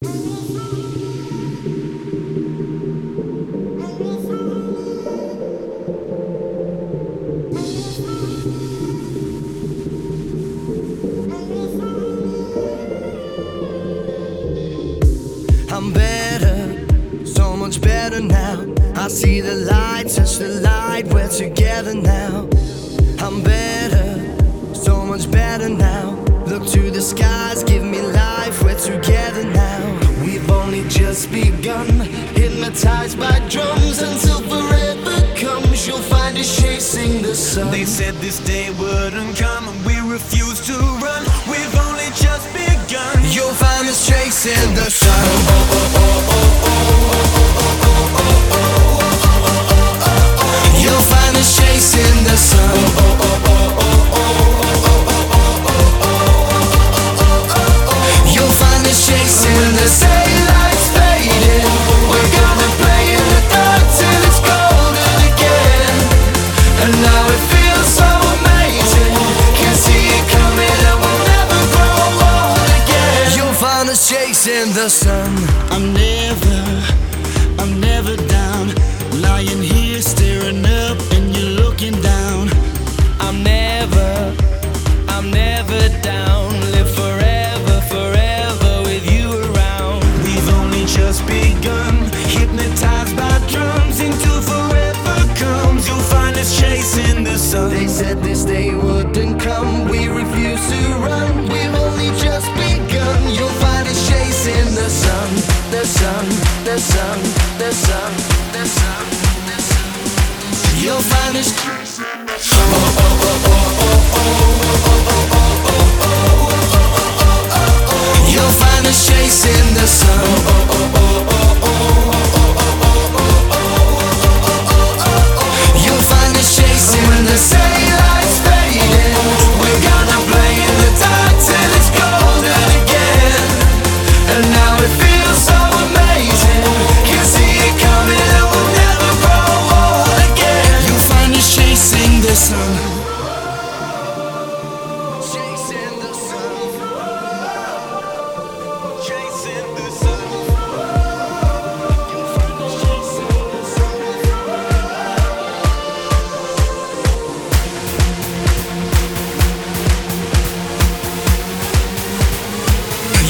I'm better, so much better now. I see the light, touch the light, we're together now. I'm better, so much better now. Look to the skies, give me life, we're together now. We've only just begun, hypnotized by drums until forever comes. You'll find us chasing the sun. They said this day wouldn't come, and we refuse to run. We've only just begun. You'll find us chasing the sun. You'll chasing the sun. I'm never, I'm never down. Lying here staring up and you're looking down. I'm never, I'm never down. Live forever, forever with you around. We've only just begun, hypnotized by drums until forever comes. You'll find us chasing the sun. They said this day wouldn't come. We refuse to run. The sun, the sun, the sun, the sun. You'll find us. You'll find us chasing sun. Chasing the sun. Chasing the sun. You'll find us chasing the sun.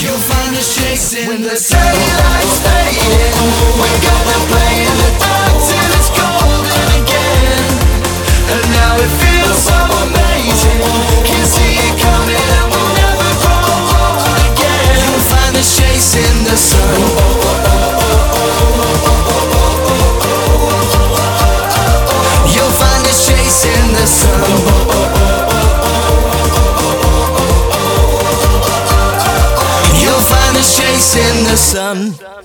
You'll find us chasing When the daylight's fading, we're the sun. You'll find us chasing the sun. You'll find us chasing the sun.